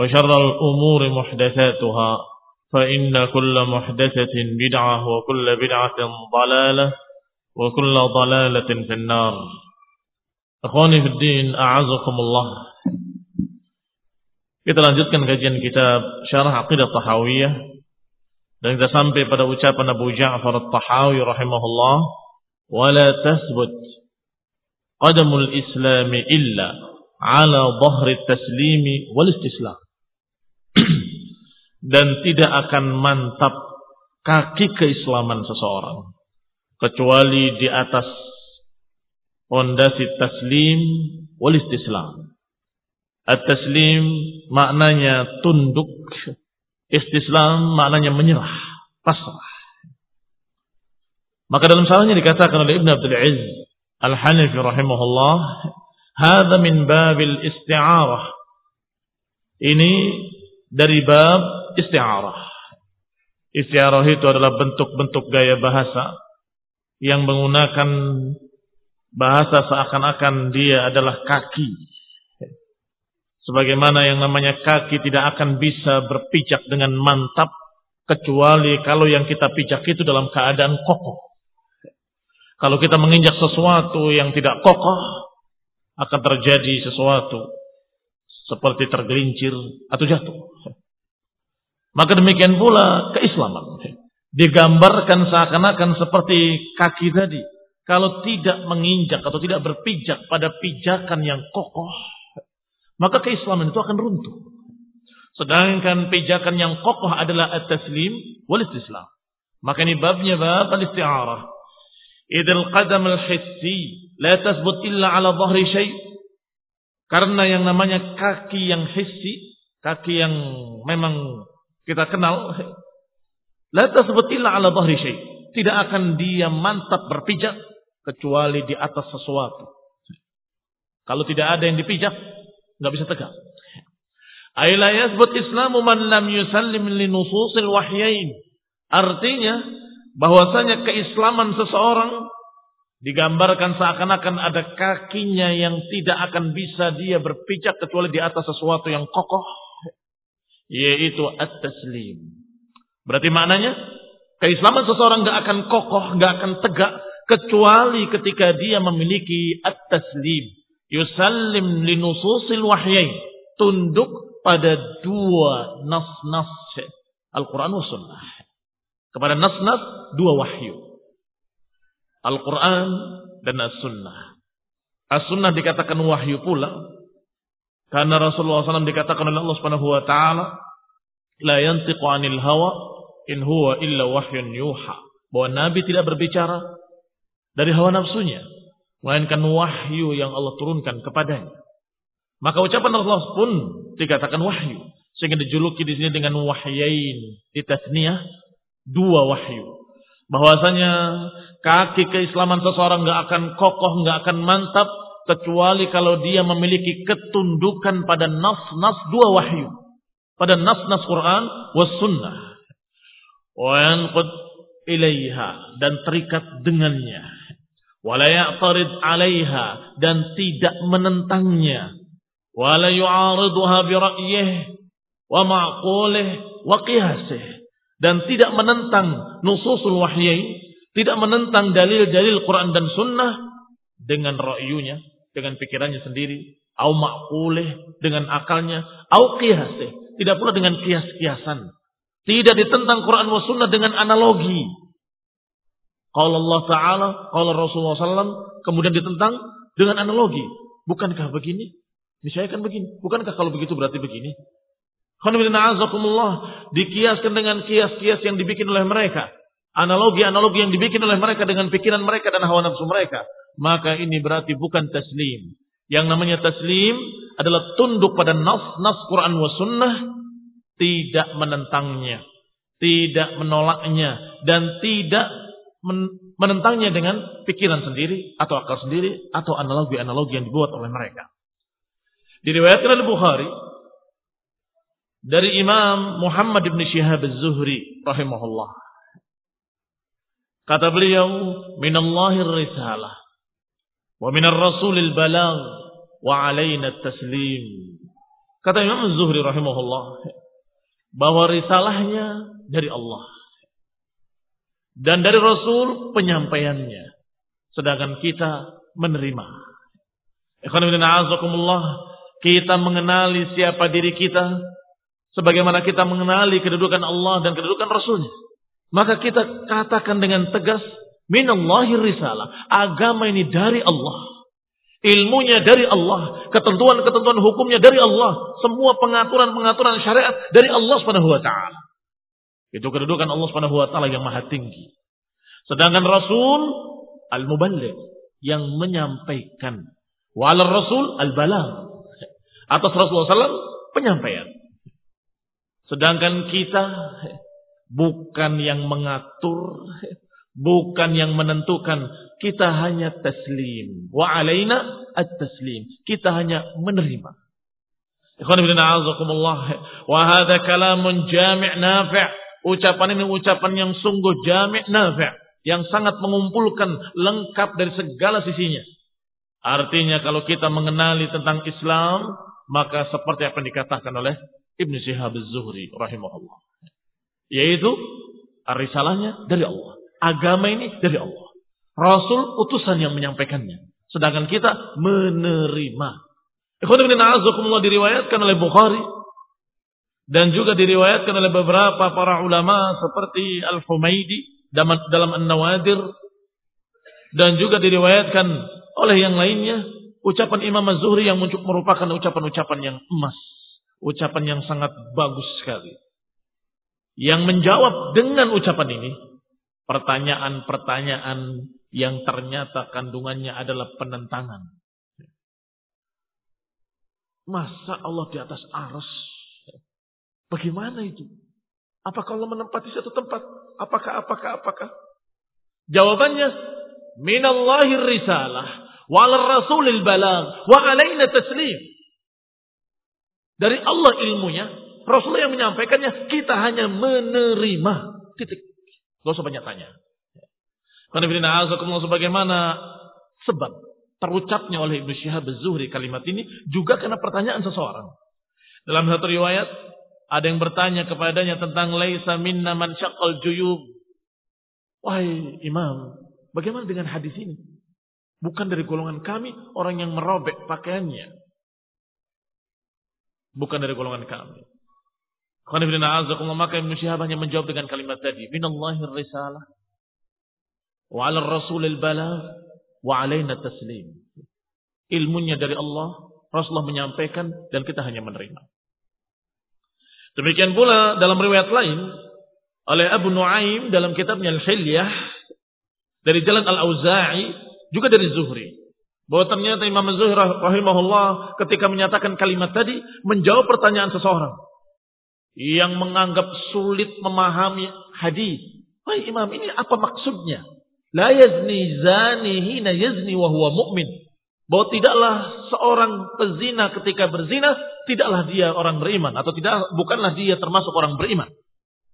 وشر الأمور محدثاتها فإن كل محدثة بدعة وكل بدعة ضلالة وكل ضلالة في النار Akhwani fi din, a'azakumullah. Kita lanjutkan kajian kitab Syarah Aqidah Tahawiyah dan kita sampai pada ucapan Abu Ja'far At-Tahawi rahimahullah, "Wala tasbut qadamul Islam illa ala dhahri taslimi wal istislam." Dan tidak akan mantap kaki keislaman seseorang kecuali di atas fondasi taslim wal istislam. At-taslim maknanya tunduk, istislam maknanya menyerah, pasrah. Maka dalam salahnya dikatakan oleh Ibn Abdul Aziz Al-Hanafi rahimahullah, "Hadza min babil isti'arah." Ini dari bab isti'arah. Isti'arah itu adalah bentuk-bentuk gaya bahasa yang menggunakan bahasa seakan-akan dia adalah kaki. Sebagaimana yang namanya kaki tidak akan bisa berpijak dengan mantap kecuali kalau yang kita pijak itu dalam keadaan kokoh. Kalau kita menginjak sesuatu yang tidak kokoh akan terjadi sesuatu seperti tergelincir atau jatuh. Maka demikian pula keislaman. Digambarkan seakan-akan seperti kaki tadi kalau tidak menginjak atau tidak berpijak pada pijakan yang kokoh, maka keislaman itu akan runtuh. Sedangkan pijakan yang kokoh adalah at-taslim wal istislam. Maka ini babnya bab al-isti'arah. Idil qadam al-hissi la tasbut illa ala dhahri syai' Karena yang namanya kaki yang hissi, kaki yang memang kita kenal, la tasbut ala dhahri syai' Tidak akan dia mantap berpijak kecuali di atas sesuatu. Kalau tidak ada yang dipijak, nggak bisa tegak. Aila yasbut islamu man lam yusallim li nususil wahyain. Artinya bahwasanya keislaman seseorang digambarkan seakan-akan ada kakinya yang tidak akan bisa dia berpijak kecuali di atas sesuatu yang kokoh yaitu at-taslim. Berarti maknanya keislaman seseorang nggak akan kokoh, nggak akan tegak kecuali ketika dia memiliki at-taslim. Yusallim linususil wahyain. Tunduk pada dua nas-nas. Al-Quran wa Sunnah. Kepada nas-nas dua wahyu Al-Quran dan As-Sunnah As-Sunnah dikatakan wahyu pula karena Rasulullah SAW dikatakan oleh Allah Subhanahu wa taala la yantiqu 'anil hawa in huwa illa wahyun yuha bahwa nabi tidak berbicara dari hawa nafsunya, melainkan wahyu yang Allah turunkan kepadanya. Maka ucapan Allah pun dikatakan wahyu, sehingga dijuluki di sini dengan wahyain di tasniyah dua wahyu. Bahwasanya kaki keislaman seseorang nggak akan kokoh, nggak akan mantap kecuali kalau dia memiliki ketundukan pada nas-nas dua wahyu. Pada nas-nas Quran was sunnah. Ilaiha dan terikat dengannya. Wala ya'tarid 'alaiha dan tidak menentangnya. Wala yu'ariduha bi ra'yih wa ma'qulih wa qiyasih dan tidak menentang nususul wahyain, tidak menentang dalil-dalil Quran dan Sunnah dengan ra'yunya, dengan pikirannya sendiri, au ma'qulih dengan akalnya, au qiyasih, tidak pula dengan kias-kiasan. Tidak ditentang Quran dan Sunnah dengan analogi. Kalau Allah Ta'ala, kalau Rasulullah SAW, kemudian ditentang dengan analogi. Bukankah begini? Misalnya kan begini. Bukankah kalau begitu berarti begini? Dikiaskan dengan kias-kias yang dibikin oleh mereka. Analogi-analogi yang dibikin oleh mereka dengan pikiran mereka dan hawa nafsu mereka. Maka ini berarti bukan taslim. Yang namanya taslim adalah tunduk pada nas, nas Quran wa sunnah. Tidak menentangnya. Tidak menolaknya. Dan tidak menentangnya dengan pikiran sendiri. Atau akal sendiri. Atau analogi-analogi yang dibuat oleh mereka. Diriwayatkan oleh Bukhari dari Imam Muhammad bin Syihab Az-Zuhri rahimahullah. Kata beliau, "Minallahir risalah wa minar rasulil balagh wa alaina taslim." Kata Imam Az-Zuhri rahimahullah bahwa risalahnya dari Allah dan dari Rasul penyampaiannya sedangkan kita menerima. Ikhwan kita mengenali siapa diri kita Sebagaimana kita mengenali kedudukan Allah dan kedudukan Rasulnya. Maka kita katakan dengan tegas, Minallahi risalah. Agama ini dari Allah. Ilmunya dari Allah. Ketentuan-ketentuan hukumnya dari Allah. Semua pengaturan-pengaturan syariat dari Allah subhanahu wa. Itu kedudukan Allah subhanahu yang maha tinggi. Sedangkan Rasul al-muballigh yang menyampaikan. Wa'ala Rasul al-balang. Atas Rasulullah SAW penyampaian. Sedangkan kita bukan yang mengatur, bukan yang menentukan. Kita hanya taslim. Wa alaina at-taslim. Kita hanya menerima. Ikhwan ibn a'azakumullah. Wa hadha kalamun jami' nafi' Ucapan ini ucapan yang sungguh jami' nafi' Yang sangat mengumpulkan lengkap dari segala sisinya. Artinya kalau kita mengenali tentang Islam, maka seperti apa yang dikatakan oleh Ibn Syihab Az-Zuhri rahimahullah. Yaitu risalahnya dari Allah. Agama ini dari Allah. Rasul utusan yang menyampaikannya. Sedangkan kita menerima. Ikhwan bin A'azakumullah diriwayatkan oleh Bukhari. Dan juga diriwayatkan oleh beberapa para ulama seperti Al-Humaidi dalam An-Nawadir. Dan juga diriwayatkan oleh yang lainnya. Ucapan Imam Az-Zuhri yang merupakan ucapan-ucapan yang emas Ucapan yang sangat bagus sekali. Yang menjawab dengan ucapan ini, pertanyaan-pertanyaan yang ternyata kandungannya adalah penentangan. Masa Allah di atas arus? Bagaimana itu? Apakah Allah menempati satu tempat? Apakah, apakah, apakah? Jawabannya, minallahir risalah, wal rasulil balag, wa alaina taslim. Dari Allah ilmunya, Rasulullah yang menyampaikannya, kita hanya menerima. Titik. Gak usah banyak tanya. Karena sebagaimana sebab terucapnya oleh Ibnu Syihab Az-Zuhri kalimat ini juga karena pertanyaan seseorang. Dalam satu riwayat ada yang bertanya kepadanya tentang laisa minna man syaqqal juyub. Wahai imam, bagaimana dengan hadis ini? Bukan dari golongan kami orang yang merobek pakaiannya. Bukan dari golongan kami. Maka Ibn Syihab hanya menjawab dengan kalimat tadi. Minallahir risalah. Wa ala rasulil balagh. Wa alaina taslim. Ilmunya dari Allah. Rasulullah menyampaikan dan kita hanya menerima. Demikian pula dalam riwayat lain oleh Abu Nuaim dalam kitabnya Al-Hilyah dari jalan Al-Auza'i, juga dari Zuhri. Bahwa ternyata Imam Zuhri rahimahullah ketika menyatakan kalimat tadi, menjawab pertanyaan seseorang. Yang menganggap sulit memahami hadis. Wahai imam, ini apa maksudnya? La yazni zani hina yazni wa huwa mu'min. Bahwa tidaklah seorang pezina ketika berzina, tidaklah dia orang beriman. Atau tidak bukanlah dia termasuk orang beriman.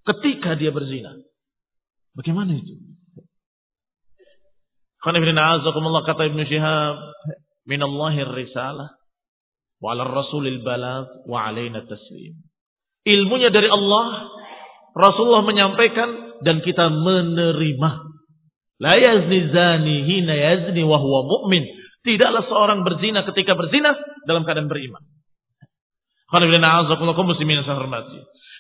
Ketika dia berzina. Bagaimana itu? Kata Ibn Syihab, minallahir risalah, wa ala rasulil balad, wa alaina taslim. Ilmunya dari Allah, Rasulullah menyampaikan, dan kita menerima. La yazni zani hina yazni wa huwa mu'min. Tidaklah seorang berzina ketika berzina dalam keadaan beriman.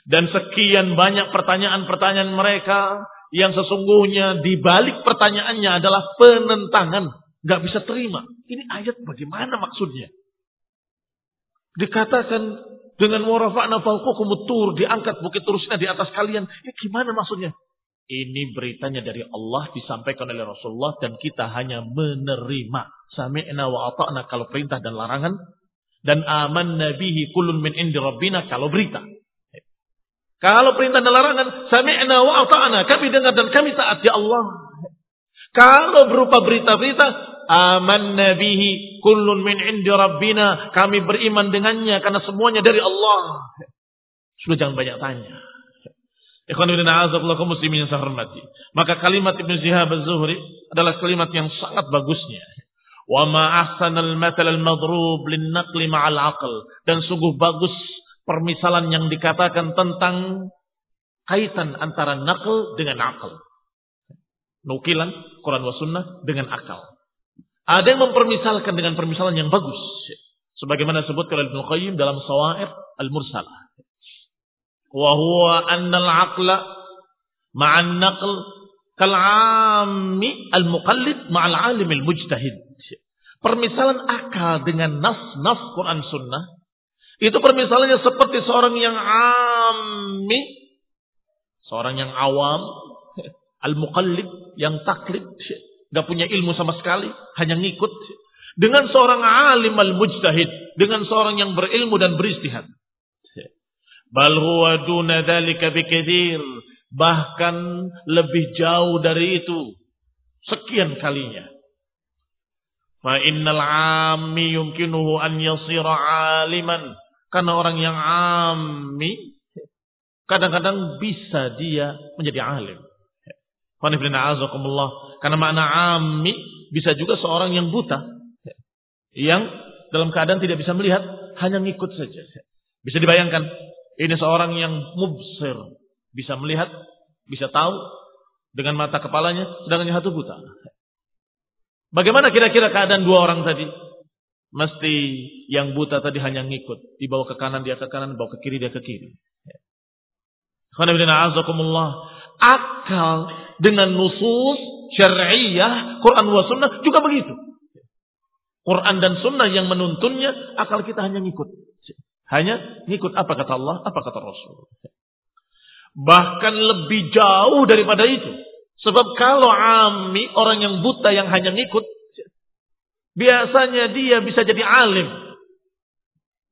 Dan sekian banyak pertanyaan-pertanyaan mereka yang sesungguhnya di balik pertanyaannya adalah penentangan. Gak bisa terima. Ini ayat bagaimana maksudnya? Dikatakan dengan warafa'na fauqukum tur diangkat bukit terusnya di atas kalian. Ya gimana maksudnya? Ini beritanya dari Allah disampaikan oleh Rasulullah dan kita hanya menerima. Sami'na wa ata'na kalau perintah dan larangan. Dan aman nabihi kulun min indi rabbina kalau berita. Kalau perintah dan larangan, sami'na wa ata'na, kami dengar dan kami taat ya Allah. Kalau berupa berita-berita, aman nabihi kullun min indi rabbina, kami beriman dengannya karena semuanya dari Allah. Sudah jangan banyak tanya. Ikhwan ibn a'azakullah muslimin yang saya hormati. Maka kalimat Ibn Zihab az-Zuhri adalah kalimat yang sangat bagusnya. Wa ma ahsanal matal al-madrub lin naqli ma'al aql. Dan sungguh bagus permisalan yang dikatakan tentang kaitan antara nakal dengan akal. Nukilan Quran wa sunnah dengan akal. Ada yang mempermisalkan dengan permisalan yang bagus. Sebagaimana disebut oleh Ibnu Qayyim dalam Sawa'ir Al-Mursalah. Wa huwa anna al-aqla ma'an naql kal'ami al-muqallid ma'al alim al-mujtahid. Permisalan akal dengan nas-nas Quran sunnah itu permisalannya seperti seorang yang ammi, seorang yang awam, al-muqallid, yang taklid, gak punya ilmu sama sekali, hanya ngikut. Dengan seorang alim al-mujtahid, dengan seorang yang berilmu dan beristihad. Bal huwa duna. Bahkan lebih jauh dari itu. Sekian kalinya. Fa innal ammi yumkinuhu an yasira aliman karena orang yang ammi kadang-kadang bisa dia menjadi alim. Karena makna ammi bisa juga seorang yang buta. Yang dalam keadaan tidak bisa melihat, hanya ngikut saja. Bisa dibayangkan, ini seorang yang mubsir. Bisa melihat, bisa tahu dengan mata kepalanya, sedangkan satu buta. Bagaimana kira-kira keadaan dua orang tadi? Mesti yang buta tadi hanya ngikut. Dibawa ke kanan, dia ke kanan, bawa ke kiri, dia ke kiri. Akal dengan nusus syariah, Quran wa sunnah juga begitu. Quran dan sunnah yang menuntunnya, akal kita hanya ngikut. Hanya ngikut apa kata Allah, apa kata Rasul. Bahkan lebih jauh daripada itu. Sebab kalau ami, orang yang buta yang hanya ngikut, Biasanya dia bisa jadi alim.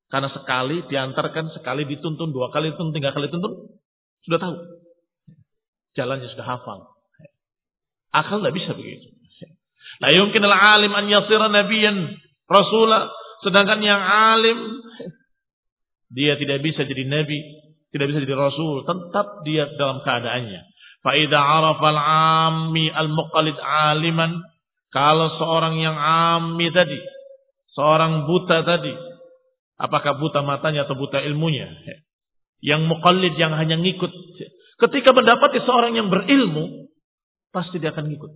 Karena sekali diantarkan, sekali dituntun, dua kali dituntun, tiga kali dituntun. Sudah tahu. Jalannya sudah hafal. Akal tidak bisa begitu. La yumkin al-alim an yasira nabiyan rasulah. Sedangkan yang alim, dia tidak bisa jadi nabi, tidak bisa jadi rasul. Tetap dia dalam keadaannya. Fa'idha arafa al-ammi al-muqalid aliman. Kalau seorang yang ami tadi, seorang buta tadi, apakah buta matanya atau buta ilmunya? Yang mukallid yang hanya ngikut. Ketika mendapati seorang yang berilmu, pasti dia akan ngikut.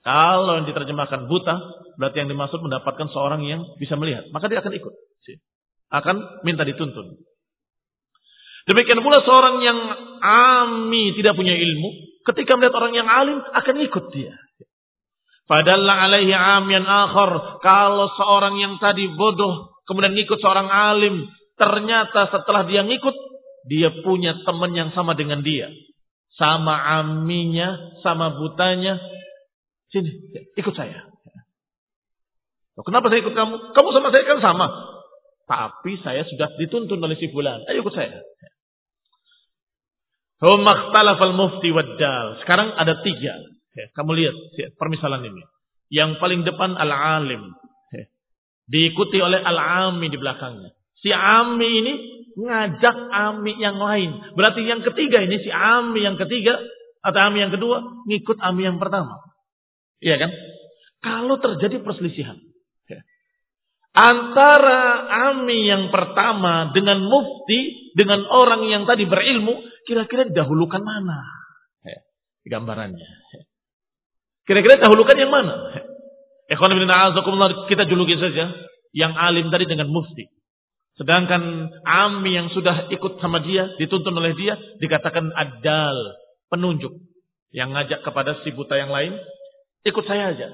Kalau yang diterjemahkan buta, berarti yang dimaksud mendapatkan seorang yang bisa melihat. Maka dia akan ikut. Akan minta dituntun. Demikian pula seorang yang ami tidak punya ilmu, ketika melihat orang yang alim akan ikut dia. Padahal alaihi amian akhar. Kalau seorang yang tadi bodoh, kemudian ngikut seorang alim. Ternyata setelah dia ngikut, dia punya teman yang sama dengan dia. Sama aminya, sama butanya. Sini, ikut saya. Kenapa saya ikut kamu? Kamu sama saya kan sama. Tapi saya sudah dituntun oleh si bulan. Ayo ikut saya. Humaktalafal mufti waddal. Sekarang ada tiga. Kamu lihat permisalan ini. Yang paling depan al-alim. Diikuti oleh al-ami di belakangnya. Si ami ini ngajak ami yang lain. Berarti yang ketiga ini si ami yang ketiga atau ami yang kedua ngikut ami yang pertama. Iya kan? Kalau terjadi perselisihan antara ami yang pertama dengan mufti dengan orang yang tadi berilmu, kira-kira dahulukan mana? Gambarannya. Kira-kira dahulukan yang mana? Kita juluki saja yang alim tadi dengan mufti. Sedangkan ami yang sudah ikut sama dia, dituntun oleh dia, dikatakan adal, penunjuk. Yang ngajak kepada si buta yang lain, ikut saya aja.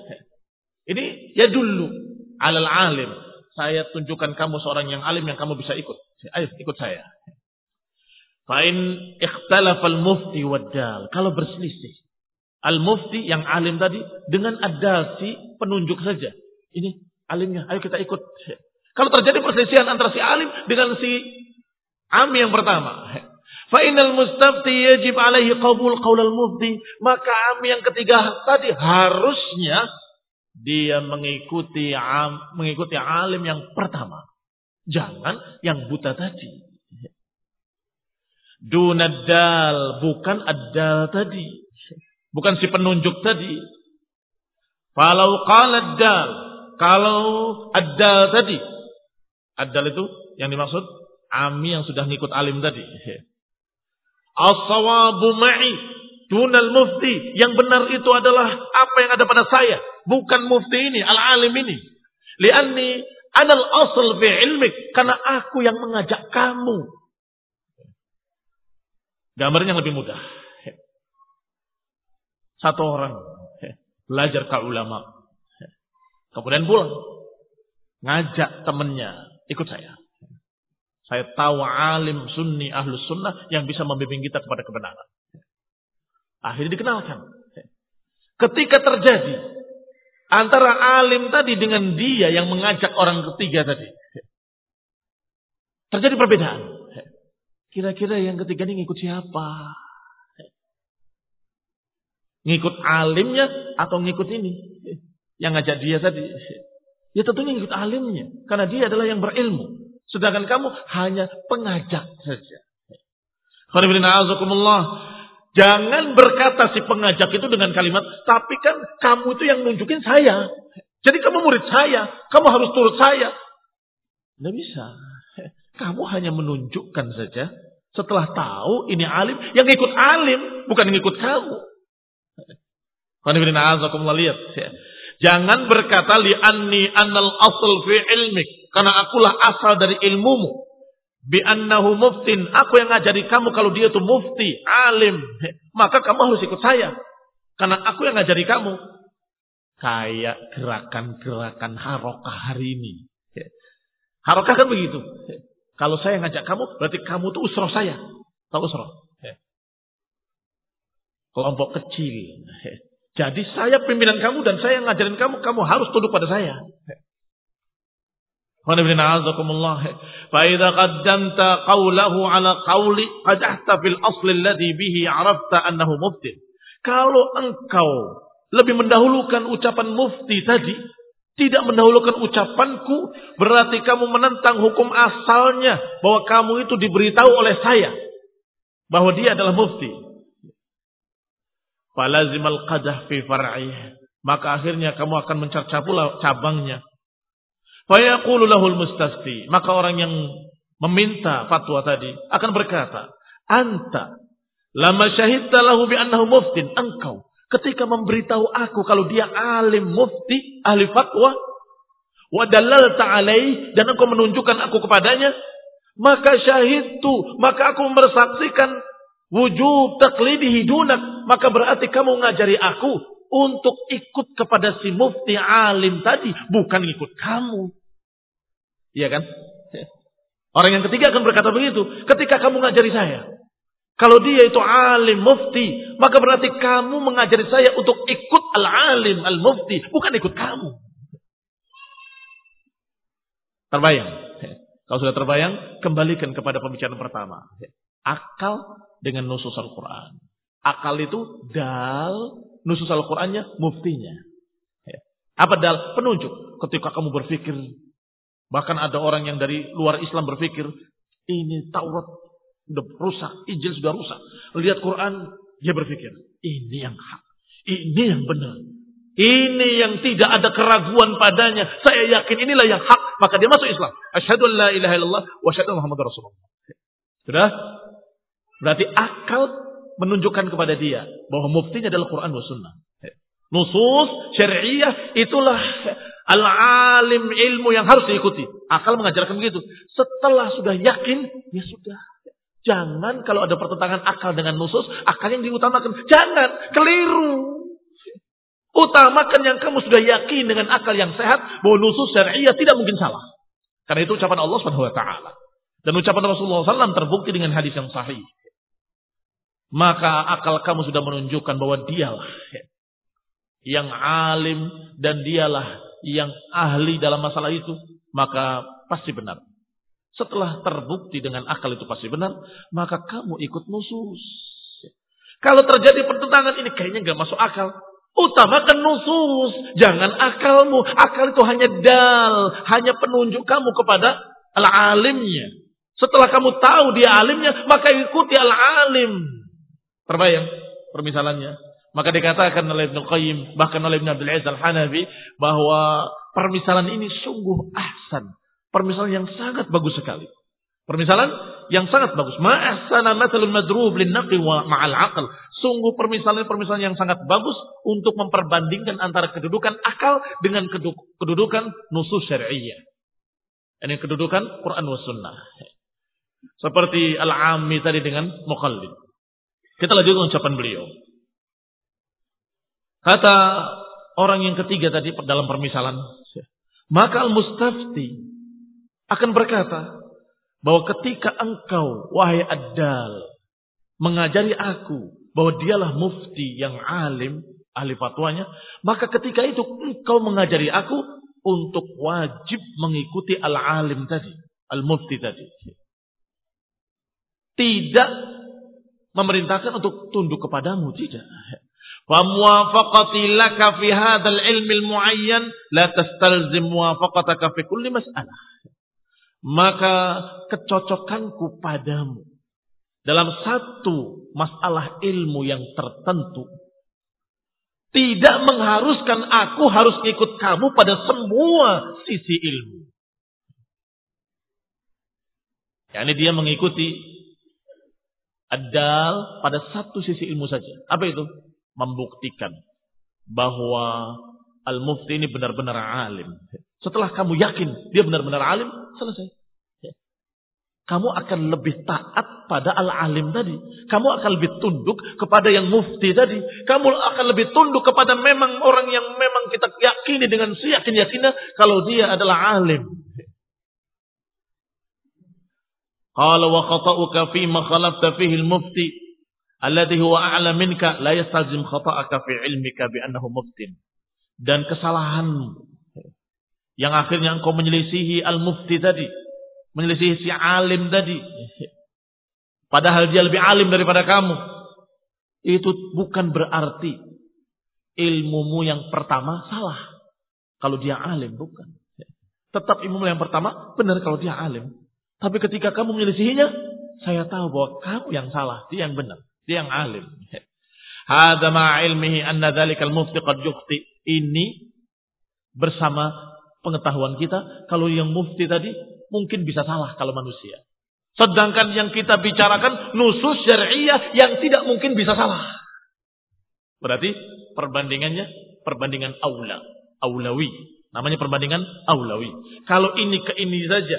Ini ya dulu alal alim. Saya tunjukkan kamu seorang yang alim yang kamu bisa ikut. Ayo ikut saya. Fa'in ikhtalafal mufti waddal. Kalau berselisih. Al-mufti yang alim tadi dengan adal si penunjuk saja. Ini alimnya, ayo kita ikut. Kalau terjadi perselisihan antara si alim dengan si ami yang pertama. Fa'inal mustafti yajib alaihi qabul qaulal mufti. Maka ami yang ketiga tadi harusnya dia mengikuti mengikuti alim yang pertama. Jangan yang buta tadi. Dunadal bukan adal tadi. Bukan si penunjuk tadi. Kalau qala dal, kalau adal tadi. Adal itu yang dimaksud ami yang sudah ngikut alim tadi. As-sawabu ma'i dunal mufti. Yang benar itu adalah apa yang ada pada saya. Bukan mufti ini, al-alim ini. Lianni anal asal fi ilmik. Karena aku yang mengajak kamu. Gambarnya yang lebih mudah. Satu orang belajar ke ulama. Kemudian pulang. Ngajak temannya. Ikut saya. Saya tahu alim sunni ahlus sunnah yang bisa membimbing kita kepada kebenaran. Akhirnya dikenalkan. Ketika terjadi antara alim tadi dengan dia yang mengajak orang ketiga tadi. Terjadi perbedaan. Kira-kira yang ketiga ini ngikut siapa? Ngikut alimnya atau ngikut ini? Yang ngajak dia tadi. Ya tentunya ngikut alimnya. Karena dia adalah yang berilmu. Sedangkan kamu hanya pengajak saja. Jangan berkata si pengajak itu dengan kalimat, tapi kan kamu itu yang nunjukin saya. Jadi kamu murid saya, kamu harus turut saya. Tidak bisa. Kamu hanya menunjukkan saja setelah tahu ini alim, yang ikut alim, bukan yang ikut kamu. Lihat. Jangan berkata li anni annal asl fi ilmik. Karena akulah asal dari ilmumu bi annahu muftin, aku yang ngajari kamu kalau dia itu mufti, alim, maka kamu harus ikut saya. Karena aku yang ngajari kamu. Kayak gerakan-gerakan harokah hari ini. Harokah kan begitu. Kalau saya ngajak kamu, berarti kamu tuh usroh saya. Tahu usroh? Kelompok kecil. Jadi saya pimpinan kamu dan saya ngajarin kamu, kamu harus tunduk pada saya. فإذا قدمت قوله على قولي قدحت في الأصل الذي به عرفت أنه مفتي kalau engkau lebih mendahulukan ucapan mufti tadi tidak mendahulukan ucapanku berarti kamu menentang hukum asalnya bahwa kamu itu diberitahu oleh saya bahwa dia adalah mufti falazimal qadah fi far'ih maka akhirnya kamu akan mencerca pula cabangnya Fayaqulu lahul mustafti. Maka orang yang meminta fatwa tadi akan berkata, "Anta lama syahidta lahu bi annahu muftin." Engkau ketika memberitahu aku kalau dia alim mufti, ahli fatwa, wa dalalta dan engkau menunjukkan aku kepadanya, maka syahidtu, maka aku bersaksikan wujud taklidihi dunak, maka berarti kamu ngajari aku untuk ikut kepada si mufti alim tadi, bukan ikut kamu. Iya kan? Orang yang ketiga akan berkata begitu, ketika kamu ngajari saya. Kalau dia itu alim, mufti, maka berarti kamu mengajari saya untuk ikut al-alim, al-mufti, bukan ikut kamu. Terbayang? Kalau sudah terbayang, kembalikan kepada pembicaraan pertama. Akal dengan nusus Al-Quran. Akal itu dal, nusus Al-Qurannya muftinya. Apa dal? Penunjuk. Ketika kamu berpikir, bahkan ada orang yang dari luar Islam berpikir, ini Taurat sudah rusak, Injil sudah rusak. Lihat Quran, dia berpikir, ini yang hak, ini yang benar. Ini yang tidak ada keraguan padanya. Saya yakin inilah yang hak. Maka dia masuk Islam. Asyhadu la ilaha illallah wa asyhadu Muhammad Rasulullah. Sudah? Berarti akal menunjukkan kepada dia bahwa muftinya adalah Quran dan Sunnah. Nusus syariah itulah al-alim ilmu yang harus diikuti. Akal mengajarkan begitu. Setelah sudah yakin, ya sudah. Jangan kalau ada pertentangan akal dengan nusus, akal yang diutamakan. Jangan, keliru. Utamakan yang kamu sudah yakin dengan akal yang sehat bahwa nusus syariah tidak mungkin salah. Karena itu ucapan Allah Subhanahu wa taala. Dan ucapan Rasulullah SAW terbukti dengan hadis yang sahih. Maka akal kamu sudah menunjukkan bahwa dialah yang alim dan dialah yang ahli dalam masalah itu, maka pasti benar. Setelah terbukti dengan akal itu pasti benar, maka kamu ikut nusus. Kalau terjadi pertentangan ini kayaknya nggak masuk akal. Utamakan nusus, jangan akalmu. Akal itu hanya dal, hanya penunjuk kamu kepada al-alimnya. Setelah kamu tahu dia alimnya, maka ikuti al-alim. Terbayang permisalannya. Maka dikatakan oleh Ibn Qayyim, bahkan oleh Ibn Abdul Aziz Al-Hanafi, bahwa permisalan ini sungguh ahsan. Permisalan yang sangat bagus sekali. Permisalan yang sangat bagus. Ma'ahsana mathalul madrub linnaqi wa ma'al aql. Sungguh permisalan-permisalan yang sangat bagus untuk memperbandingkan antara kedudukan akal dengan kedudukan nusus syariah. Ini kedudukan Quran wa sunnah. Seperti Al-Ami tadi dengan Muqallid. Kita lanjutkan ucapan beliau. Kata orang yang ketiga tadi dalam permisalan. Maka al-mustafti akan berkata bahwa ketika engkau wahai Ad-Dal mengajari aku bahwa dialah mufti yang alim ahli fatwanya, maka ketika itu engkau mengajari aku untuk wajib mengikuti al-alim tadi, al-mufti tadi. Tidak memerintahkan untuk tunduk kepadamu, tidak. Famuwafaqati laka fi hadzal ilmi al-muayyan la tastalzim muwafaqataka fi kulli mas'alah maka kecocokanku padamu dalam satu masalah ilmu yang tertentu tidak mengharuskan aku harus ikut kamu pada semua sisi ilmu. Yani dia mengikuti adal pada satu sisi ilmu saja. Apa itu? Membuktikan bahwa al-mufti ini benar-benar alim. Setelah kamu yakin dia benar-benar alim, selesai. Kamu akan lebih taat pada al-alim tadi. Kamu akan lebih tunduk kepada yang mufti tadi. Kamu akan lebih tunduk kepada memang orang yang memang kita yakini dengan seyakin yakinnya kalau dia adalah alim. Qala wa khata'uka fi ma khalafta fihi al-mufti alladhi huwa a'la minka la yastalzim khata'aka fi ilmika bi annahu muftin. Dan kesalahanmu yang akhirnya engkau menyelisihi al-mufti tadi. Menyelisihi si alim tadi. Padahal dia lebih alim daripada kamu. Itu bukan berarti ilmumu yang pertama salah. Kalau dia alim, bukan. Tetap ilmu yang pertama benar kalau dia alim. Tapi ketika kamu menyelisihinya, saya tahu bahwa kamu yang salah, dia yang benar, dia yang alim. Hada ilmihi anna dzalikal mufti qad Ini bersama pengetahuan kita, kalau yang mufti tadi mungkin bisa salah kalau manusia. Sedangkan yang kita bicarakan nusus syariah yang tidak mungkin bisa salah. Berarti perbandingannya perbandingan aula, aulawi. Namanya perbandingan aulawi. Kalau ini ke ini saja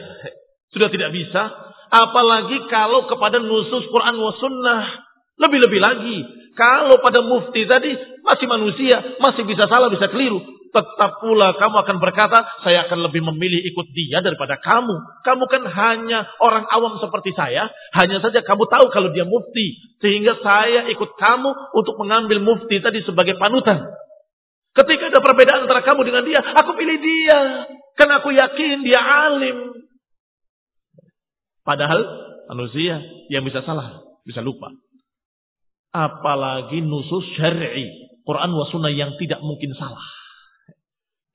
sudah tidak bisa, apalagi kalau kepada nusus Quran wa sunnah. Lebih-lebih lagi, kalau pada mufti tadi masih manusia, masih bisa salah, bisa keliru. tetap pula kamu akan berkata, saya akan lebih memilih ikut dia daripada kamu. Kamu kan hanya orang awam seperti saya, hanya saja kamu tahu kalau dia mufti. Sehingga saya ikut kamu untuk mengambil mufti tadi sebagai panutan. Ketika ada perbedaan antara kamu dengan dia, aku pilih dia. Karena aku yakin dia alim. Padahal manusia yang bisa salah, bisa lupa. Apalagi nusus syar'i, Quran wa sunnah yang tidak mungkin salah.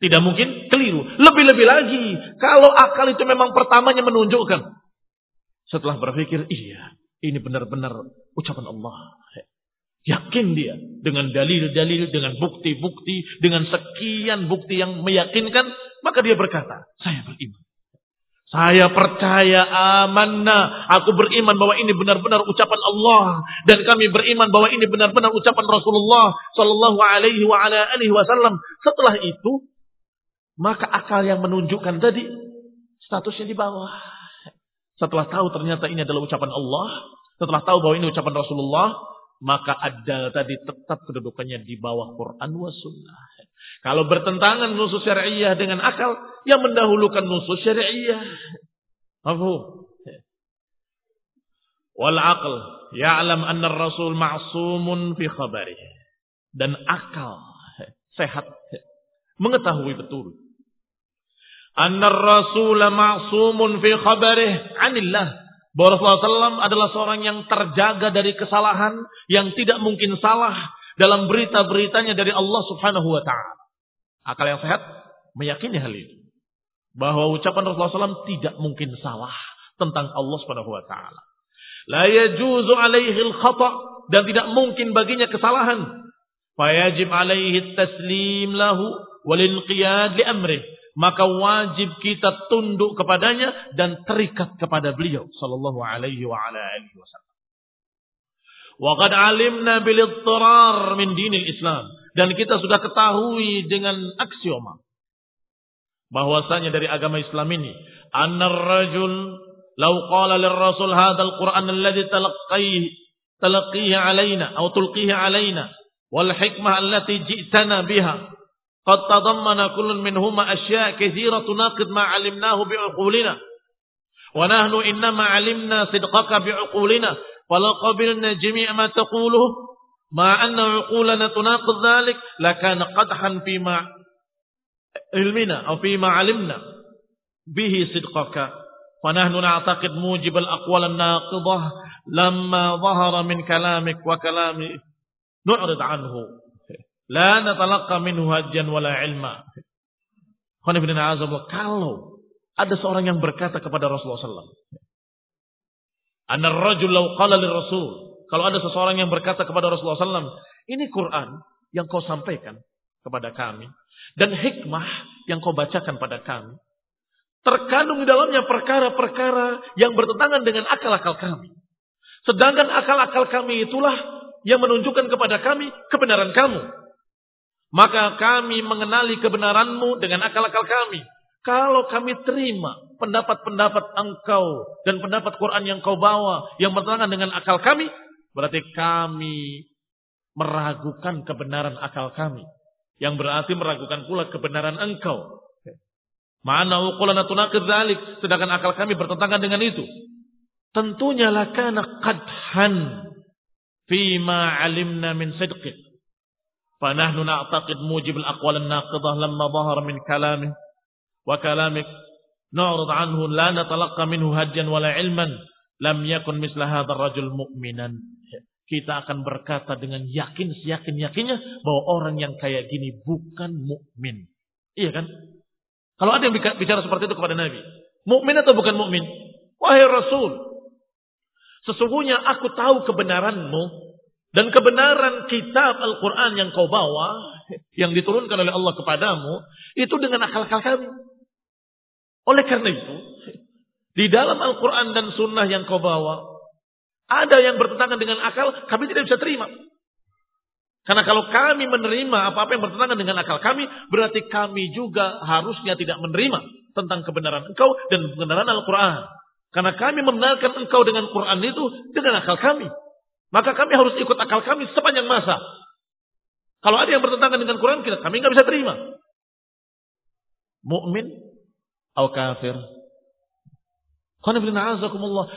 Tidak mungkin keliru. Lebih-lebih lagi, kalau akal itu memang pertamanya menunjukkan. Setelah berpikir, iya, ini benar-benar ucapan Allah. Yakin dia dengan dalil-dalil, dengan bukti-bukti, dengan sekian bukti yang meyakinkan, maka dia berkata, saya. Saya percaya amanah. Aku beriman bahwa ini benar-benar ucapan Allah dan kami beriman bahwa ini benar-benar ucapan Rasulullah Shallallahu Alaihi Wasallam. Setelah itu, maka akal yang menunjukkan tadi statusnya di bawah. Setelah tahu ternyata ini adalah ucapan Allah, setelah tahu bahwa ini ucapan Rasulullah, maka ada tadi tetap kedudukannya di bawah Quran wa sunnah. Kalau bertentangan nusus syariah dengan akal, yang mendahulukan nusus syariah. Apa? Wal aql ya'lam anna rasul ma'sumun fi khabari. Dan akal sehat mengetahui betul anna rasul ma'sumun fi khabarih anillah bahwa Rasulullah SAW adalah seorang yang terjaga dari kesalahan yang tidak mungkin salah dalam berita-beritanya dari Allah Subhanahu wa taala. Akal yang sehat meyakini hal itu. Bahwa ucapan Rasulullah SAW tidak mungkin salah tentang Allah Subhanahu wa taala. La yajuzu alaihi al-khata dan tidak mungkin baginya kesalahan. Fayajib alaihi taslim lahu wal inqiyad li amrih maka wajib kita tunduk kepadanya dan terikat kepada beliau sallallahu alaihi wa ala alihi wasallam. Wa qad alimna bil min dinil Islam dan kita sudah ketahui dengan aksioma bahwasanya dari agama Islam ini annar rajul law qala lir rasul hadzal quran alladhi talaqqihi talaqqihi alaina atau tulqihi alaina wal hikmah allati ji'tana biha قد تضمن كل منهما أشياء كثيرة تناقض ما علمناه بعقولنا ونحن إنما علمنا صدقك بعقولنا ولو قبلنا جميع ما تقوله مع أن عقولنا تناقض ذلك لكان قدحا فيما علمنا أو فيما علمنا به صدقك ونحن نعتقد موجب الأقوال الناقضة لما ظهر من كلامك وكلام نعرض عنه La natalaqqa minhu hajjan wala ilma. Kalau ada seorang yang berkata kepada Rasulullah SAW. Anar rajul law qala Rasul. kalau ada seseorang yang berkata kepada Rasulullah SAW. Ini Quran yang kau sampaikan kepada kami. Dan hikmah yang kau bacakan pada kami. Terkandung di dalamnya perkara-perkara yang bertentangan dengan akal-akal kami. Sedangkan akal-akal kami itulah yang menunjukkan kepada kami kebenaran kamu. Maka kami mengenali kebenaranmu dengan akal-akal kami. Kalau kami terima pendapat-pendapat engkau dan pendapat Quran yang kau bawa yang bertentangan dengan akal kami, Berarti kami meragukan kebenaran akal kami. Yang berarti meragukan pula kebenaran engkau. mana uqulana tunaqid dzalik, sedangkan akal kami bertentangan dengan itu. Tentunya lakana qadhan fima 'alimna min sidqik. Fa nahnu na'taqid mujib al-aqwal an-naqidah lamma dhahara min kalamik wa kalamik na'rid 'anhu la natalaqqa minhu hajjan wala 'ilman lam yakun misla hadzal rajul mu'minan. Kita akan berkata dengan yakin seyakin-yakinnya bahwa orang yang kayak gini bukan mukmin. Iya kan? Kalau ada yang bicara seperti itu kepada Nabi, mukmin atau bukan mukmin? Wahai Rasul, sesungguhnya aku tahu kebenaranmu dan kebenaran kitab Al-Quran yang kau bawa, yang diturunkan oleh Allah kepadamu, itu dengan akal-akal kami. Oleh karena itu, di dalam Al-Quran dan Sunnah yang kau bawa, ada yang bertentangan dengan akal, kami tidak bisa terima. Karena kalau kami menerima apa-apa yang bertentangan dengan akal kami, berarti kami juga harusnya tidak menerima tentang kebenaran engkau dan kebenaran Al-Quran. Karena kami membenarkan engkau dengan Quran itu dengan akal kami. Maka kami harus ikut akal kami sepanjang masa. Kalau ada yang bertentangan dengan Quran, kita kami nggak bisa terima. Mukmin atau kafir?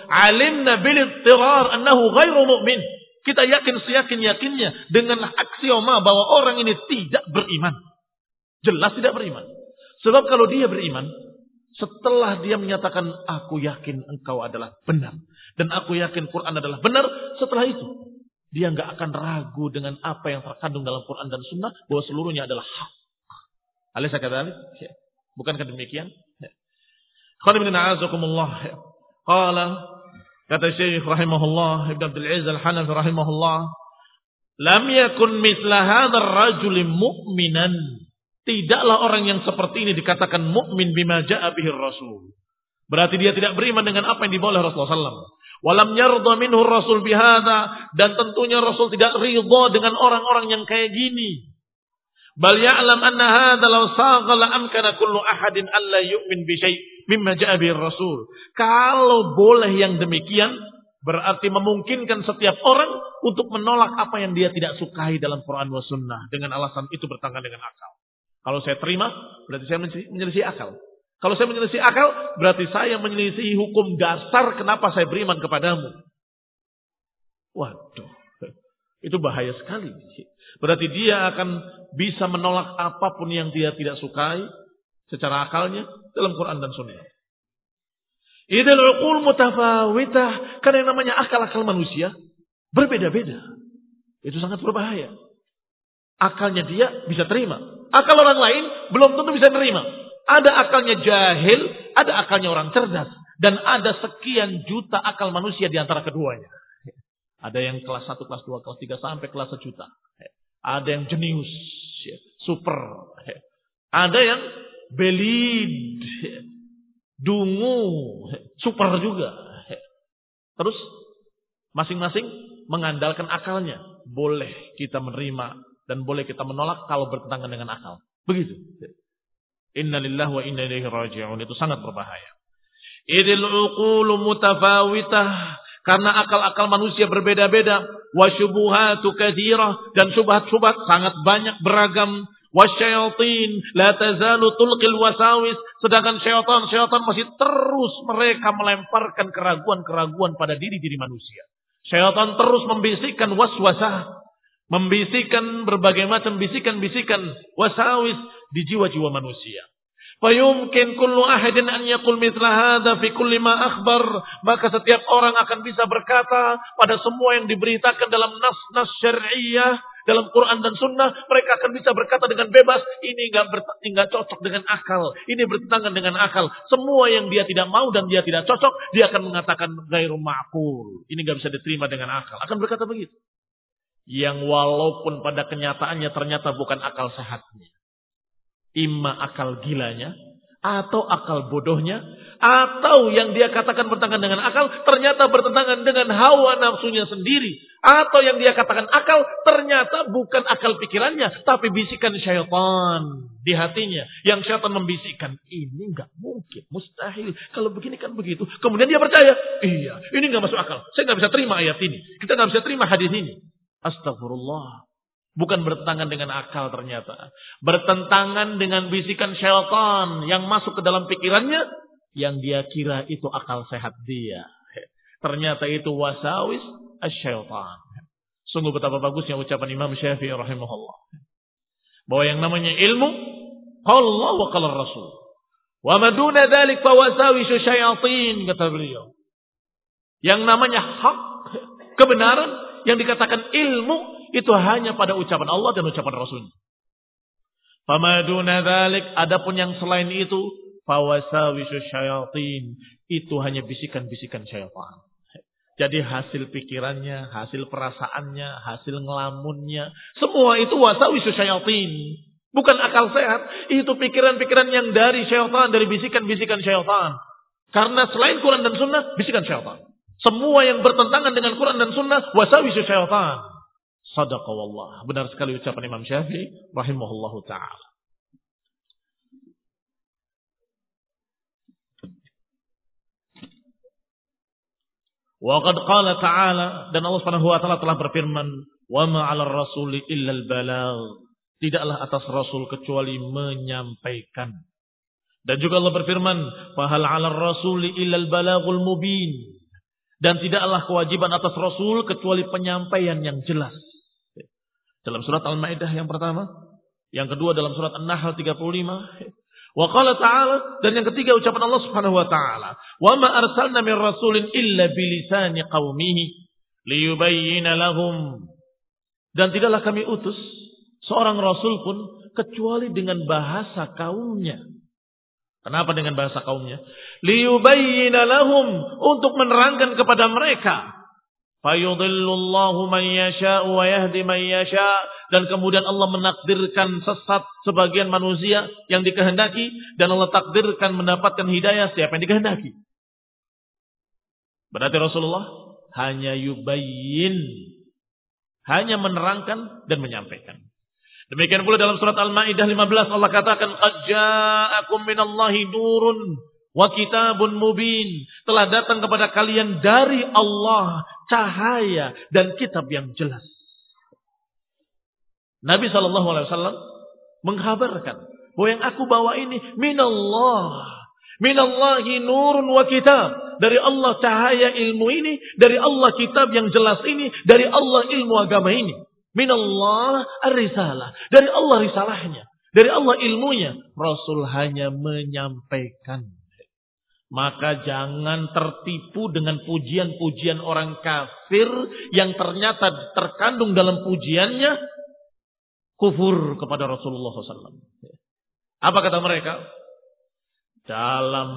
Alimna bil ittirar annahu ghairu mu'min. Kita yakin seyakin-yakinnya dengan aksioma bahwa orang ini tidak beriman. Jelas tidak beriman. Sebab kalau dia beriman, setelah dia menyatakan aku yakin engkau adalah benar dan aku yakin Quran adalah benar, setelah itu dia nggak akan ragu dengan apa yang terkandung dalam Quran dan Sunnah bahwa seluruhnya adalah hak. Alisa kata ya. Bukankah demikian? Qala bin Qala kata Syekh rahimahullah Ibn Abdul Aziz Al-Hanafi rahimahullah lam yakun misla hadzal rajul mu'minan. Tidaklah orang yang seperti ini dikatakan mukmin bima ja'a bihi Rasul berarti dia tidak beriman dengan apa yang dibawa oleh Rasulullah SAW walam yarda minhu Rasul bihadza dan tentunya Rasul tidak ridha dengan orang-orang yang kayak gini. Bal ya'lam anna hadha law saghala amkana kullu ahadin alla yu'min bi syai' mimma bihi Rasul. Kalau boleh yang demikian berarti memungkinkan setiap orang untuk menolak apa yang dia tidak sukai dalam Quran wa sunnah dengan alasan itu bertentangan dengan akal. Kalau saya terima, berarti saya menyelisih akal. Kalau saya menyelisih akal, berarti saya menyelisih hukum dasar kenapa saya beriman kepadamu. Waduh, itu bahaya sekali. Berarti dia akan bisa menolak apa pun yang dia tidak sukai secara akalnya dalam Quran dan Sunnah. Idul uqul mutafawitah. Karena yang namanya akal-akal manusia berbeda-beda. Itu sangat berbahaya. Akalnya dia bisa terima. Akal orang lain belum tentu bisa terima. Ada akalnya jahil, ada akalnya orang cerdas. Dan ada sekian juta akal manusia di antara keduanya. Ada yang kelas 1, kelas 2, kelas 3 sampai kelas sejuta. Ada yang jenius, ya, super. Ada yang belid, dungu, super juga. Terus masing-masing mengandalkan akalnya. Boleh kita menerima dan boleh kita menolak kalau bertentangan dengan akal. Begitu. Innalillah wa inna ilaihi raji'un. Itu sangat berbahaya. Idil uqulu mutafawitah karena akal-akal manusia berbeda-beda. Wasyubuhatu kathirah. Dan subhat-subhat sangat banyak beragam. Wasyayatin la tazalu tulqil. Sedangkan syaitan-syaitan masih terus mereka melemparkan keraguan-keraguan pada diri-diri manusia. Syaitan terus membisikkan waswasah. Membisikkan berbagai macam bisikan-bisikan wasawis di jiwa-jiwa manusia. Fayumkin kullu ahadin an yaqul mithla hadha fi kulli. Maka setiap orang akan bisa berkata pada semua yang diberitakan dalam nas-nas syariah, dalam Quran dan Sunnah, mereka akan bisa berkata dengan bebas, ini enggak enggak cocok dengan akal, ini bertentangan dengan akal. Semua yang dia tidak mau dan dia tidak cocok, dia akan mengatakan gairu ma'qul. Ini enggak bisa diterima dengan akal. Akan berkata begitu. Yang walaupun pada kenyataannya ternyata bukan akal sehatnya Ima akal gilanya, atau akal bodohnya, atau yang dia katakan bertentangan dengan akal, ternyata bertentangan dengan hawa nafsunya sendiri. Atau yang dia katakan akal, ternyata bukan akal pikirannya, tapi bisikan syaitan di hatinya. Yang syaitan membisikkan, ini nggak mungkin, mustahil. Kalau begini kan begitu. Kemudian dia percaya, iya, ini nggak masuk akal. Saya nggak bisa terima ayat ini. Kita nggak bisa terima hadis ini. Astagfirullah. Bukan bertentangan dengan akal ternyata. Bertentangan dengan bisikan syaitan yang masuk ke dalam pikirannya. Yang dia kira itu akal sehat dia. Ternyata itu wasawis syaitan. Sungguh betapa bagusnya ucapan Imam Syafi'i rahimahullah. Bahwa yang namanya ilmu. Allah wa qala Rasul. Wa maduna dhalik fawasawisu syayatin. Kata beliau. Yang namanya hak. Kebenaran. Yang dikatakan ilmu itu hanya pada ucapan Allah dan ucapan Rasulnya. Famaduna dzalik adapun yang selain itu fawasawisu syayatin itu hanya bisikan-bisikan syaitan. Jadi hasil pikirannya, hasil perasaannya, hasil ngelamunnya, semua itu wasawisu syayatin. Bukan akal sehat, itu pikiran-pikiran yang dari syaitan, dari bisikan-bisikan syaitan. Karena selain Quran dan Sunnah, bisikan syaitan. Semua yang bertentangan dengan Quran dan Sunnah, wasawisu syaitan. Sadaqa. Benar sekali ucapan Imam Syafi'i rahimahullahu taala. Wa qad qala ta'ala dan Allah Subhanahu wa taala telah berfirman, "Wa ma rasuli illa al-balagh." Tidaklah atas rasul kecuali menyampaikan. Dan juga Allah berfirman, "Fahal 'alal rasuli illal balagul mubin." Dan tidaklah kewajiban atas Rasul kecuali penyampaian yang jelas. Dalam surat Al-Maidah yang pertama, yang kedua dalam surat An-Nahl 35, wa qala ta'ala dan yang ketiga ucapan Allah Subhanahu wa taala, "Wa ma arsalna min rasulin illa bilisani qaumihi liyubayyana lahum." Dan tidaklah kami utus seorang rasul pun kecuali dengan bahasa kaumnya. Kenapa dengan bahasa kaumnya? Liyubayyina lahum untuk menerangkan kepada mereka. Fayudhillullahu man yasha'u wa yahdi man yasha' dan kemudian Allah menakdirkan sesat sebagian manusia yang dikehendaki dan Allah takdirkan mendapatkan hidayah siapa yang dikehendaki. Berarti Rasulullah hanya yubayyin hanya menerangkan dan menyampaikan. Demikian pula dalam surat Al-Maidah 15 Allah katakan qad ja'akum minallahi nurun wa kitabun mubin. Telah datang kepada kalian dari Allah cahaya dan kitab yang jelas. Nabi sallallahu alaihi wasallam menghabarkan bahwa yang aku bawa ini minallah. Minallahi nurun wa kitab. Dari Allah cahaya ilmu ini, dari Allah kitab yang jelas ini, dari Allah ilmu agama ini. Minallah ar-risalah. Dari Allah risalahnya. Dari Allah ilmunya. Rasul hanya menyampaikan. Maka jangan tertipu dengan pujian-pujian orang kafir yang ternyata terkandung dalam pujiannya kufur kepada Rasulullah SAW. Apa kata mereka? Dalam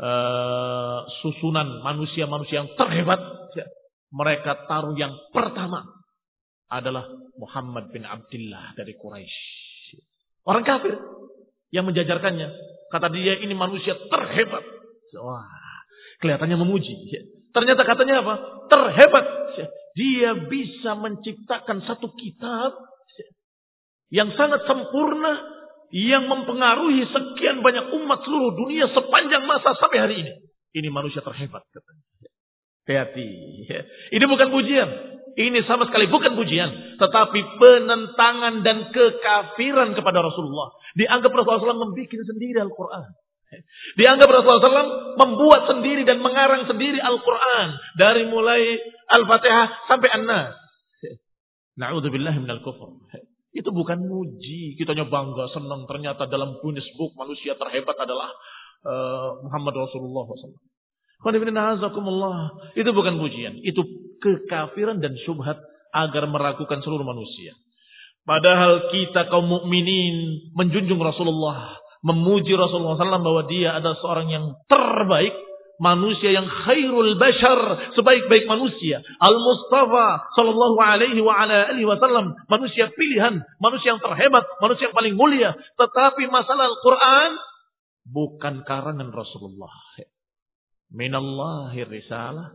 uh, susunan manusia-manusia yang terhebat, mereka taruh yang pertama adalah Muhammad bin Abdullah dari Quraisy. Orang kafir yang menjajarkannya. Kata dia ini manusia terhebat. Wah, kelihatannya memuji. Ternyata katanya apa? Terhebat. Dia bisa menciptakan satu kitab yang sangat sempurna yang mempengaruhi sekian banyak umat seluruh dunia sepanjang masa sampai hari ini. Ini manusia terhebat katanya. Hati-hati. Ini bukan pujian. Ini sama sekali bukan pujian, tetapi penentangan dan kekafiran kepada Rasulullah. Dianggap Rasulullah SAW membuat sendiri Al-Quran. Dianggap Rasulullah SAW membuat sendiri dan mengarang sendiri Al-Quran. Dari mulai Al-Fatihah sampai An-Nas. Na'udzubillah minal kufur. Itu bukan muji. Kita bangga, senang. Ternyata dalam Guinness Book manusia terhebat adalah uh, Muhammad Rasulullah SAW. Itu bukan pujian. Itu kekafiran dan syubhat agar meragukan seluruh manusia. Padahal kita kaum mukminin menjunjung Rasulullah, memuji Rasulullah SAW bahwa dia adalah seorang yang terbaik, manusia yang khairul bashar, sebaik-baik manusia. Al-Mustafa sallallahu alaihi wa ala alihi wasallam, manusia pilihan, manusia yang terhebat, manusia yang paling mulia. Tetapi masalah Al-Quran bukan karangan Rasulullah. Minallahi risalah.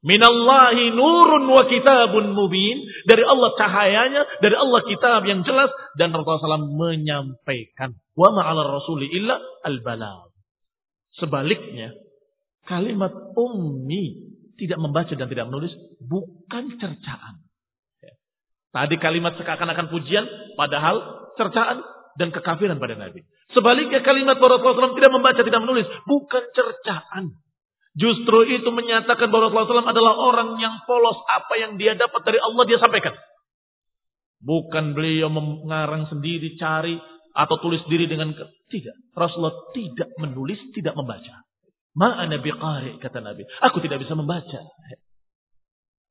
Minallahi nurun wa kitabun mubin. Dari Allah cahayanya, dari Allah kitab yang jelas. Dan Rasulullah SAW menyampaikan. Wa ma'ala rasuli illa al-balag. Sebaliknya, kalimat ummi tidak membaca dan tidak menulis bukan cercaan. Tadi kalimat seakan-akan pujian, padahal cercaan dan kekafiran pada Nabi. Sebaliknya kalimat Rasulullah SAW tidak membaca, tidak menulis. Bukan cercaan. Justru itu menyatakan bahwa Rasulullah SAW adalah orang yang polos. Apa yang dia dapat dari Allah dia sampaikan. Bukan beliau mengarang sendiri, cari, atau tulis diri dengan... Tidak. Rasulullah tidak menulis, tidak membaca. Ma'ana biqari, kata Nabi. Aku tidak bisa membaca.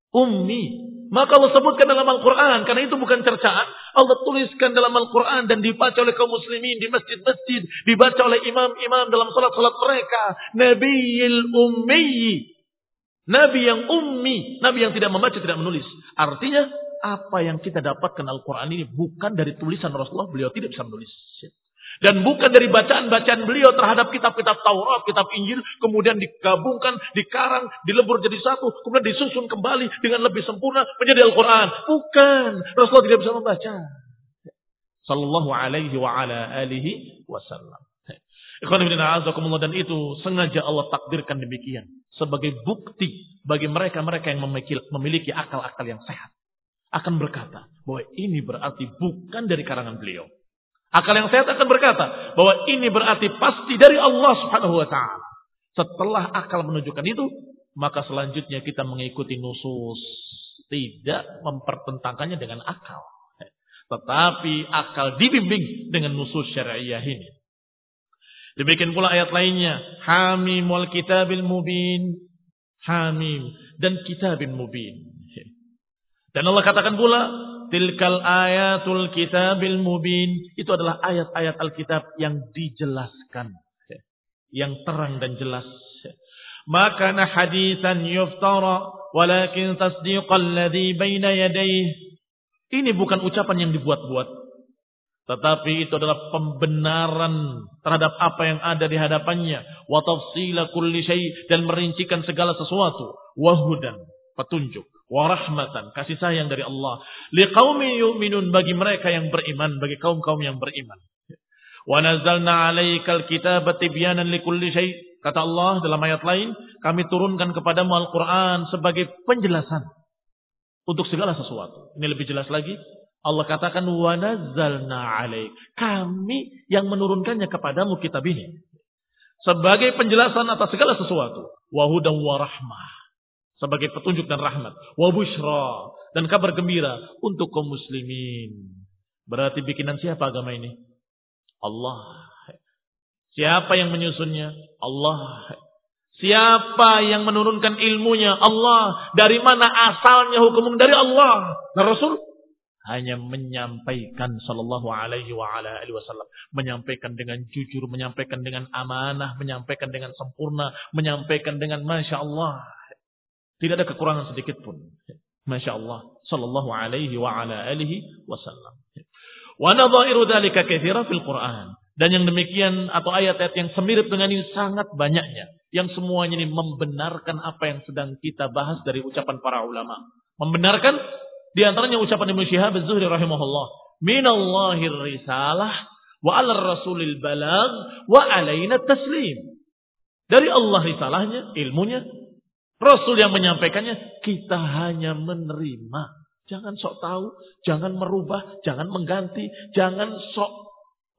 Ummi. Maka Allah sebutkan dalam Al-Quran. Karena itu bukan cercaan. Allah tuliskan dalam Al-Quran. Dan dibaca oleh kaum muslimin di masjid-masjid. Dibaca oleh imam-imam dalam salat-salat mereka. Nabiyil ummi. Nabi yang ummi. Nabi yang tidak membaca, tidak menulis. Artinya, apa yang kita dapatkan Al-Quran ini bukan dari tulisan Rasulullah. Beliau tidak bisa menulis. Dan bukan dari bacaan-bacaan beliau terhadap kitab-kitab Taurat, kitab Injil, kemudian digabungkan, dikarang, dilebur jadi satu, kemudian disusun kembali dengan lebih sempurna menjadi Al-Quran. Bukan. Rasulullah tidak bisa membaca. Sallallahu alaihi wa ala alihi wasallam. Dan itu sengaja Allah takdirkan demikian. Sebagai bukti bagi mereka-mereka yang memiliki akal-akal yang sehat. Akan berkata bahwa ini berarti bukan dari karangan beliau Akal yang sehat akan berkata bahwa ini berarti pasti dari Allah Subhanahu wa taala. Setelah akal menunjukkan itu, maka selanjutnya kita mengikuti nusus, tidak mempertentangkannya dengan akal. Tetapi akal dibimbing dengan nusus syariah ini. Demikian pula ayat lainnya, Hamim wal kitabil mubin. Hamim dan kitabin mubin. Dan Allah katakan pula, tilkal ayatul kitabil mubin. Itu adalah ayat-ayat Alkitab yang dijelaskan. Yang terang dan jelas. Maka nah hadisan yuftara walakin tasdiqal ladhi baina yadayh ini bukan ucapan yang dibuat-buat. Tetapi itu adalah pembenaran terhadap apa yang ada di hadapannya. Wa tafsila kulli syai dan merincikan segala sesuatu. Wahudan, petunjuk. Wa rahmatan, kasih sayang dari Allah. Liqaumi yu'minun bagi mereka yang beriman, bagi kaum-kaum yang beriman. Wa nazalna 'alaikal kitaba tibyanan likulli syai. Kata Allah dalam ayat lain, kami turunkan kepadamu Al-Qur'an sebagai penjelasan untuk segala sesuatu. Ini lebih jelas lagi. Allah katakan wa nazzalna alaik. Kami yang menurunkannya kepadamu kitab ini. Sebagai penjelasan atas segala sesuatu. Wa hudan wa rahmah. Sebagai petunjuk dan rahmat. Wa bushra. Dan kabar gembira untuk kaum muslimin. Berarti bikinan siapa agama ini? Allah. Siapa yang menyusunnya? Allah. Siapa yang menurunkan ilmunya? Allah. Dari mana asalnya hukum dari Allah? Nah Rasul hanya menyampaikan sallallahu alaihi wa ala alihi wasallam menyampaikan dengan jujur menyampaikan dengan amanah menyampaikan dengan sempurna menyampaikan dengan masya Allah tidak ada kekurangan sedikit pun masya Allah sallallahu alaihi wa ala alihi wasallam wa nadhairu dzalika katsira fil Quran dan yang demikian atau ayat-ayat yang semirip dengan ini sangat banyaknya. Yang semuanya ini membenarkan apa yang sedang kita bahas dari ucapan para ulama. Membenarkan di antaranya ucapan Ibnu Syihab Az-Zuhri rahimahullah. Minallahir risalah wa 'alar rasulil balag wa 'alaina taslim. Dari Allah risalahnya, ilmunya, Rasul yang menyampaikannya, kita hanya menerima. Jangan sok tahu, jangan merubah, jangan mengganti, jangan sok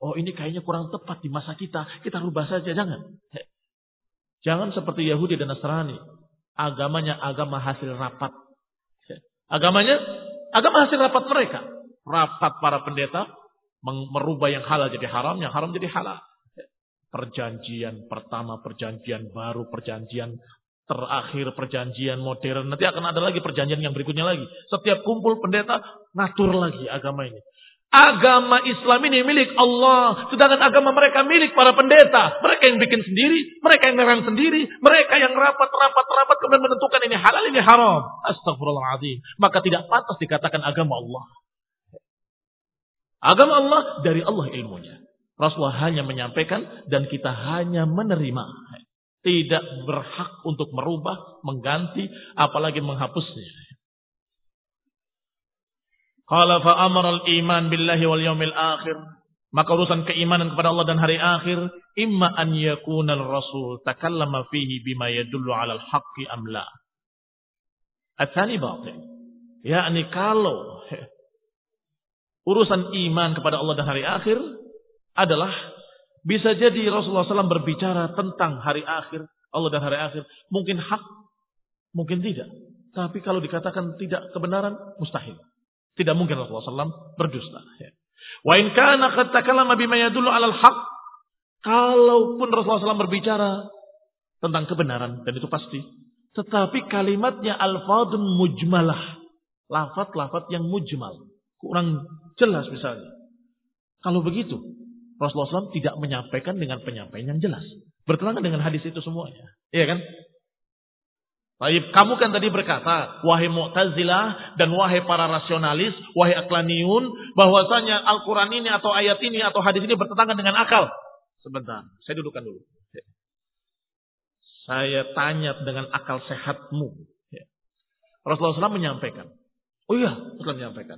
Oh ini kayaknya kurang tepat di masa kita. Kita rubah saja. Jangan. Jangan seperti Yahudi dan Nasrani. Agamanya agama hasil rapat. Agamanya agama hasil rapat mereka. Rapat para pendeta. Merubah yang halal jadi haram. Yang haram jadi halal. Perjanjian pertama, perjanjian baru, perjanjian terakhir, perjanjian modern. Nanti akan ada lagi perjanjian yang berikutnya lagi. Setiap kumpul pendeta ngatur lagi agama ini. Agama Islam ini milik Allah. Sedangkan agama mereka milik para pendeta. Mereka yang bikin sendiri. Mereka yang nerang sendiri. Mereka yang rapat-rapat-rapat kemudian menentukan ini halal, ini haram. Astagfirullahaladzim. Maka tidak pantas dikatakan agama Allah. Agama Allah dari Allah ilmunya. Rasulullah hanya menyampaikan dan kita hanya menerima. Tidak berhak untuk merubah, mengganti, apalagi menghapusnya. Qala fa amara al-iman billahi wal yawmil akhir. Maka urusan keimanan kepada Allah dan hari akhir, imma an yakuna al-rasul takallama fihi bima yadullu ala al-haqqi am la. Atsani batil. Yakni kalau urusan iman kepada Allah dan hari akhir adalah bisa jadi Rasulullah SAW berbicara tentang hari akhir, Allah dan hari akhir. Mungkin hak, mungkin tidak. Tapi kalau dikatakan tidak kebenaran, mustahil. Tidak mungkin Rasulullah SAW berdusta. Ya. Wa in kana qad takallama bima yadullu 'alal haq. Kalaupun Rasulullah SAW berbicara tentang kebenaran dan itu pasti, tetapi kalimatnya alfadun mujmalah. Lafat-lafat yang mujmal, kurang jelas misalnya. Kalau begitu, Rasulullah SAW tidak menyampaikan dengan penyampaian yang jelas. Bertentangan dengan hadis itu semuanya. Iya kan? Baik, kamu kan tadi berkata, wahai Mu'tazilah dan wahai para rasionalis, wahai aklaniun, bahwasanya Al-Quran ini atau ayat ini atau hadis ini bertentangan dengan akal. Sebentar, saya dudukkan dulu. Saya tanya dengan akal sehatmu. Rasulullah SAW menyampaikan. Oh iya, Rasulullah menyampaikan.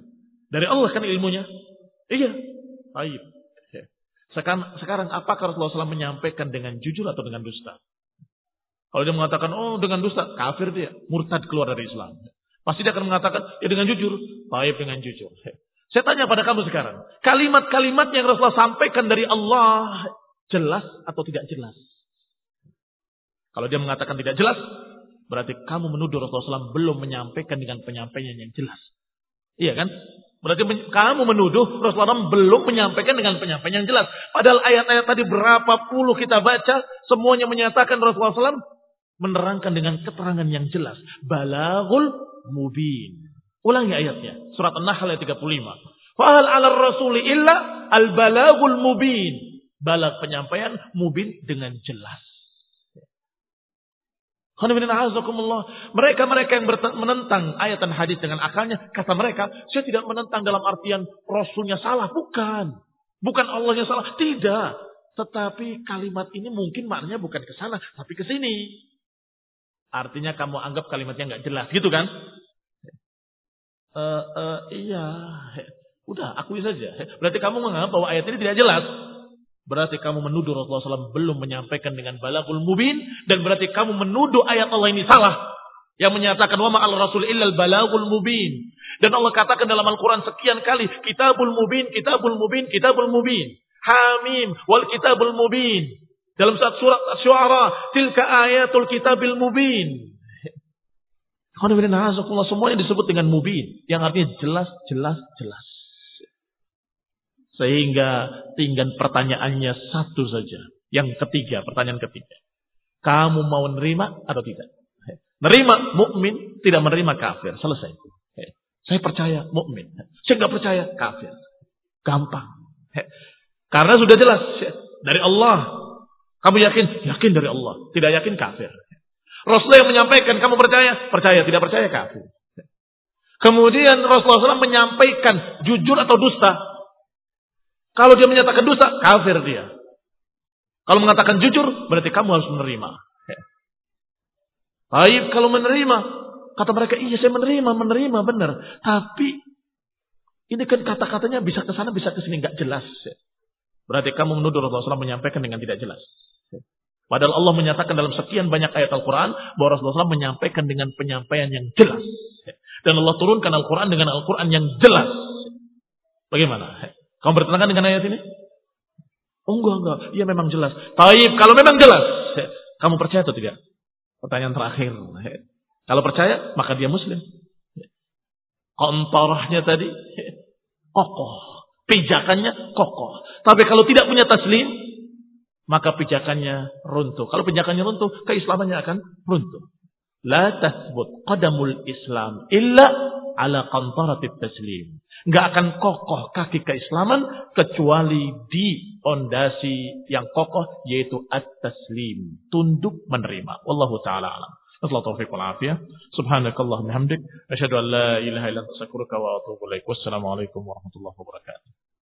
Dari Allah kan ilmunya. Iya, baik. Sekarang, sekarang apakah Rasulullah SAW menyampaikan dengan jujur atau dengan dusta? Kalau dia mengatakan, oh dengan dusta, kafir dia. Murtad keluar dari Islam. Pasti dia akan mengatakan, ya dengan jujur. Baik dengan jujur. Saya tanya pada kamu sekarang. Kalimat-kalimat yang Rasulullah sampaikan dari Allah jelas atau tidak jelas? Kalau dia mengatakan tidak jelas, berarti kamu menuduh Rasulullah SAW belum menyampaikan dengan penyampaian yang jelas. Iya kan? Berarti kamu menuduh Rasulullah belum menyampaikan dengan penyampaian yang jelas. Padahal ayat-ayat tadi berapa puluh kita baca, semuanya menyatakan Rasulullah SAW menerangkan dengan keterangan yang jelas. Balagul mubin. Ulangi ayatnya. Surat An-Nahl ayat 35. Fa'al ala rasuli illa al-balagul mubin. Balag penyampaian mubin dengan jelas. Mereka-mereka yang menentang ayat dan hadis dengan akalnya, kata mereka, saya tidak menentang dalam artian Rasulnya salah. Bukan. Bukan Allah yang salah. Tidak. Tetapi kalimat ini mungkin maknanya bukan ke sana, tapi ke sini. Artinya kamu anggap kalimatnya nggak jelas, gitu kan? Uh, uh, iya, udah akui saja. Berarti kamu menganggap bahwa ayat ini tidak jelas. Berarti kamu menuduh Rasulullah SAW belum menyampaikan dengan balagul mubin dan berarti kamu menuduh ayat Allah ini salah yang menyatakan wa ma'al rasul illal balagul mubin. Dan Allah katakan dalam Al-Qur'an sekian kali kitabul mubin, kitabul mubin, kitabul mubin. Hamim wal kitabul mubin. Dalam surat surat Syuara, tilka ayatul kitabil mubin. Semua yang disebut dengan mubin. Yang artinya jelas, jelas, jelas. Sehingga tinggal pertanyaannya satu saja. Yang ketiga, pertanyaan ketiga. Kamu mau menerima atau tidak? Nerima mukmin, tidak menerima kafir. Selesai. Saya percaya mukmin. Saya nggak percaya kafir. Gampang. Karena sudah jelas dari Allah. Kamu yakin? Yakin dari Allah. Tidak yakin kafir. Rasulullah yang menyampaikan, kamu percaya? Percaya, tidak percaya kafir. Kemudian Rasulullah SAW menyampaikan jujur atau dusta. Kalau dia menyatakan dusta, kafir dia. Kalau mengatakan jujur, berarti kamu harus menerima. Baik, kalau menerima, kata mereka, iya saya menerima, menerima, benar. Tapi ini kan kata-katanya bisa ke sana, bisa ke sini, nggak jelas. Berarti kamu menuduh Rasulullah SAW menyampaikan dengan tidak jelas. Padahal Allah menyatakan dalam sekian banyak ayat Al-Quran bahwa Rasulullah SAW menyampaikan dengan penyampaian yang jelas. Dan Allah turunkan Al-Quran dengan Al-Quran yang jelas. Bagaimana? Kamu bertentangan dengan ayat ini? Oh enggak, enggak. Iya memang jelas. Taib, kalau memang jelas. Kamu percaya atau tidak? Pertanyaan terakhir. Kalau percaya, maka dia muslim. Kontorahnya tadi kokoh. Pijakannya kokoh. Tapi kalau tidak punya taslim, maka pijakannya runtuh. Kalau pijakannya runtuh, keislamannya akan runtuh. La tasbut qadamul Islam illa ala qantaratit taslim. Enggak akan kokoh kaki keislaman kecuali di ondasi yang kokoh yaitu at-taslim, tunduk menerima. Wallahu taala alam. Wassalamualaikum taufiq wal afiyah. Subhanakallah bihamdik. Asyhadu an la ilaha illa astaghfiruka wa atubu ilaik. Wassalamualaikum warahmatullahi wabarakatuh.